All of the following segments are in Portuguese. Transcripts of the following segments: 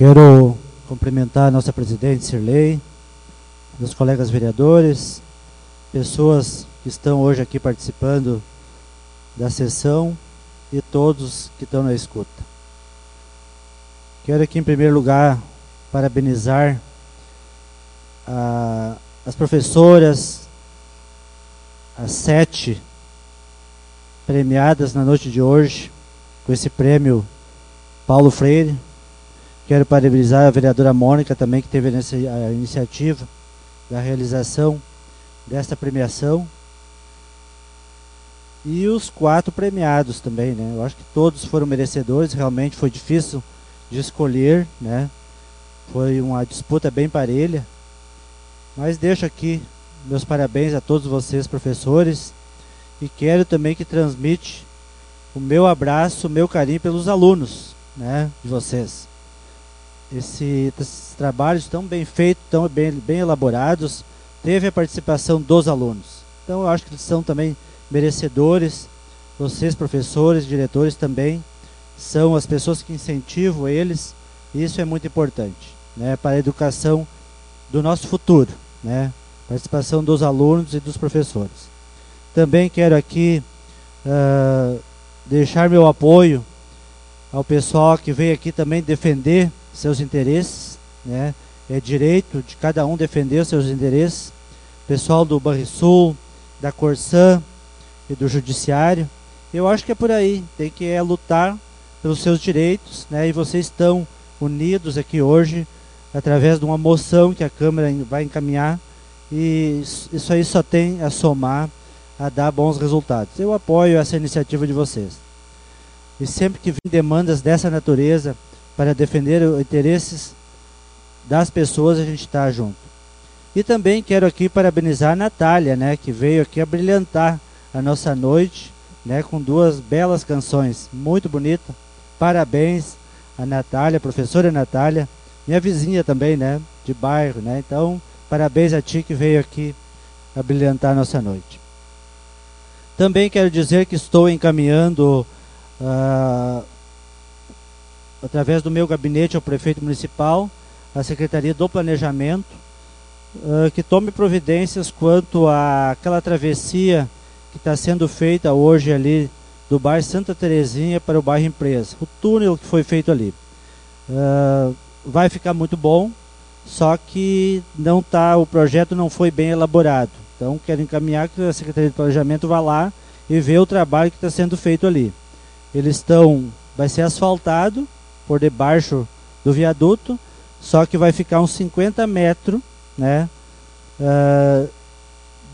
Quero cumprimentar a nossa presidente Sirlei, meus colegas vereadores, pessoas que estão hoje aqui participando da sessão e todos que estão na escuta. Quero aqui, em primeiro lugar, parabenizar a, as professoras, as sete premiadas na noite de hoje, com esse prêmio Paulo Freire. Quero parabenizar a vereadora Mônica também, que teve nessa a iniciativa da realização desta premiação. E os quatro premiados também, né? Eu acho que todos foram merecedores, realmente foi difícil de escolher, né? Foi uma disputa bem parelha. Mas deixo aqui meus parabéns a todos vocês, professores, e quero também que transmite o meu abraço, o meu carinho pelos alunos, né, de vocês. Esse, esses trabalhos tão bem feitos, tão bem, bem elaborados, teve a participação dos alunos. Então eu acho que eles são também merecedores. Vocês, professores, diretores também, são as pessoas que incentivam eles. Isso é muito importante né, para a educação do nosso futuro. Né? Participação dos alunos e dos professores. Também quero aqui uh, deixar meu apoio ao pessoal que veio aqui também defender seus interesses. Né? É direito de cada um defender seus interesses. Pessoal do Barrisul, da Corsã, e do judiciário. Eu acho que é por aí, tem que é, lutar pelos seus direitos, né? E vocês estão unidos aqui hoje através de uma moção que a Câmara vai encaminhar e isso aí só tem a somar, a dar bons resultados. Eu apoio essa iniciativa de vocês. E sempre que vem demandas dessa natureza para defender os interesses das pessoas, a gente está junto. E também quero aqui parabenizar a Natália, né, que veio aqui a brilhantar a nossa noite, né, com duas belas canções, muito bonita. Parabéns a Natália, professora Natália, minha vizinha também, né, de bairro, né? Então, parabéns a ti que veio aqui a brilhantar a nossa noite. Também quero dizer que estou encaminhando uh, através do meu gabinete ao prefeito municipal, a Secretaria do Planejamento, uh, que tome providências quanto àquela travessia que está sendo feita hoje ali do bairro Santa Terezinha para o bairro Empresa. O túnel que foi feito ali. Uh, vai ficar muito bom, só que não tá, o projeto não foi bem elaborado. Então quero encaminhar que a Secretaria de Planejamento vá lá e vê o trabalho que está sendo feito ali. Eles estão, vai ser asfaltado por debaixo do viaduto, só que vai ficar uns 50 metros, né? Uh,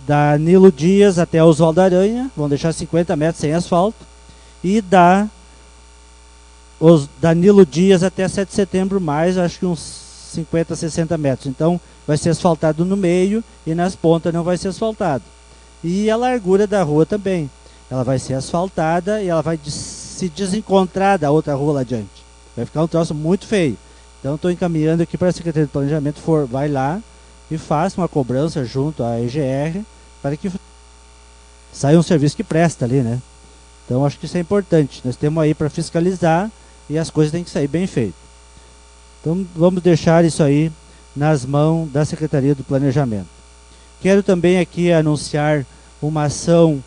da Nilo Dias até Oswaldo Aranha, vão deixar 50 metros sem asfalto, e da, os, da Nilo Dias até 7 de setembro, mais acho que uns 50, 60 metros. Então vai ser asfaltado no meio e nas pontas não vai ser asfaltado. E a largura da rua também. Ela vai ser asfaltada e ela vai se desencontrar da outra rua lá adiante. Vai ficar um troço muito feio. Então estou encaminhando aqui para a Secretaria de Planejamento, for, vai lá e faça uma cobrança junto à EGR para que saia um serviço que presta ali, né? Então acho que isso é importante. Nós temos aí para fiscalizar e as coisas têm que sair bem feitas. Então vamos deixar isso aí nas mãos da Secretaria do Planejamento. Quero também aqui anunciar uma ação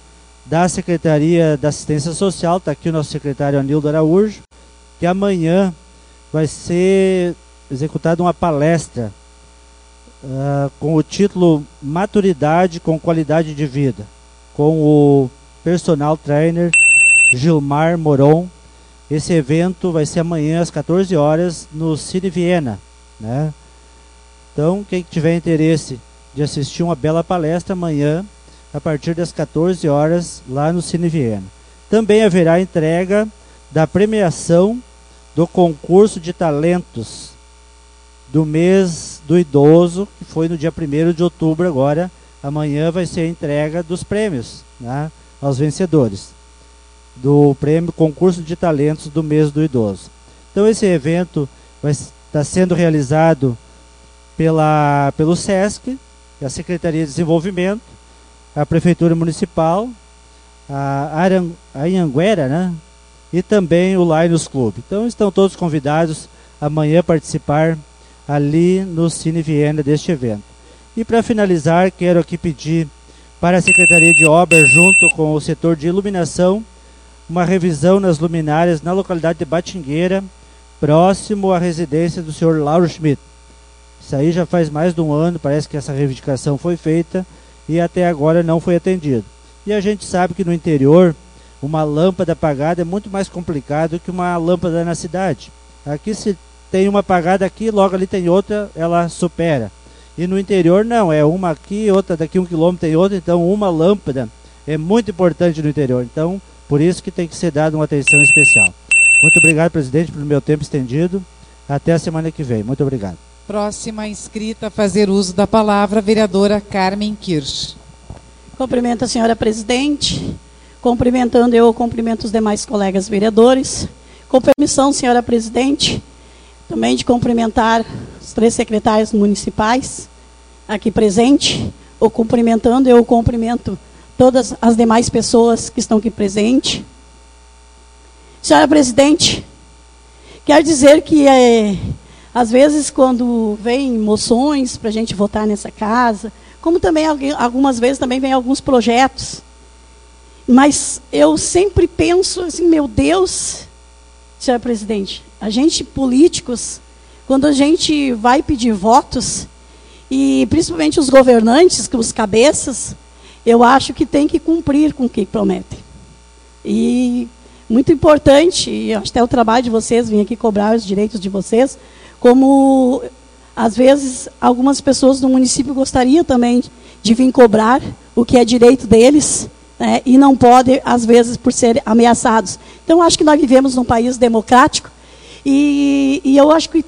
da Secretaria da Assistência Social, está aqui o nosso secretário Anildo Araújo, que amanhã vai ser executada uma palestra uh, com o título Maturidade com Qualidade de Vida, com o personal trainer Gilmar Moron. Esse evento vai ser amanhã às 14 horas no Cine Viena. Né? Então, quem tiver interesse de assistir uma bela palestra amanhã, a partir das 14 horas, lá no Cine Viena. Também haverá entrega da premiação do concurso de talentos do mês do idoso, que foi no dia 1 de outubro agora. Amanhã vai ser a entrega dos prêmios né, aos vencedores do prêmio Concurso de Talentos do mês do idoso. Então esse evento vai estar sendo realizado pela, pelo SESC, a Secretaria de Desenvolvimento, a Prefeitura Municipal, a, Aran, a Anhanguera, né? E também o Lions Club. Então estão todos convidados amanhã participar ali no Cine Viena deste evento. E para finalizar, quero aqui pedir para a Secretaria de Obras, junto com o setor de iluminação, uma revisão nas luminárias na localidade de Batingueira, próximo à residência do senhor Lauro Schmidt. Isso aí já faz mais de um ano, parece que essa reivindicação foi feita e até agora não foi atendido. E a gente sabe que no interior, uma lâmpada apagada é muito mais complicado que uma lâmpada na cidade. Aqui se tem uma apagada aqui, logo ali tem outra, ela supera. E no interior não, é uma aqui, outra daqui um quilômetro tem outra, então uma lâmpada é muito importante no interior. Então, por isso que tem que ser dada uma atenção especial. Muito obrigado, presidente, pelo meu tempo estendido. Até a semana que vem. Muito obrigado. Próxima inscrita a fazer uso da palavra, a vereadora Carmen Kirsch. Cumprimento a senhora presidente. Cumprimentando eu, cumprimento os demais colegas vereadores. Com permissão, senhora presidente, também de cumprimentar os três secretários municipais aqui presentes. O cumprimentando, eu cumprimento todas as demais pessoas que estão aqui presentes. Senhora presidente, quero dizer que é, às vezes quando vem moções para a gente votar nessa casa, como também algumas vezes também vem alguns projetos, mas eu sempre penso assim, meu Deus, senhora presidente, a gente políticos, quando a gente vai pedir votos, e principalmente os governantes, os cabeças, eu acho que tem que cumprir com o que prometem. E muito importante, e até o trabalho de vocês vir aqui cobrar os direitos de vocês, como às vezes algumas pessoas do município gostariam também de vir cobrar o que é direito deles, né, e não podem, às vezes, por serem ameaçados. Então, acho que nós vivemos num país democrático, e, e eu acho que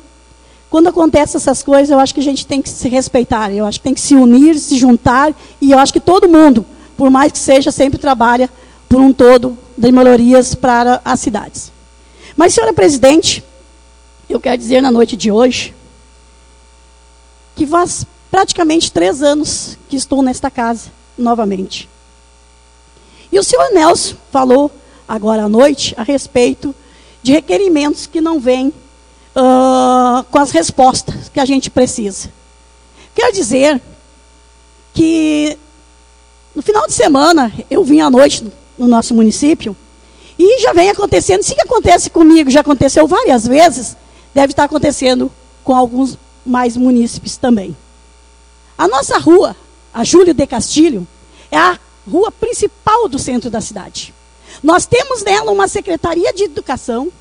quando acontecem essas coisas, eu acho que a gente tem que se respeitar, eu acho que tem que se unir, se juntar, e eu acho que todo mundo, por mais que seja, sempre trabalha por um todo de melhorias para as cidades. Mas, senhora presidente, eu quero dizer na noite de hoje que faz praticamente três anos que estou nesta casa novamente. E o senhor Nelson falou agora à noite a respeito de requerimentos que não vêm uh, com as respostas que a gente precisa. Quero dizer que no final de semana eu vim à noite no nosso município. E já vem acontecendo, se acontece comigo, já aconteceu várias vezes, deve estar acontecendo com alguns mais munícipes também. A nossa rua, a Júlio de Castilho, é a rua principal do centro da cidade. Nós temos nela uma secretaria de educação,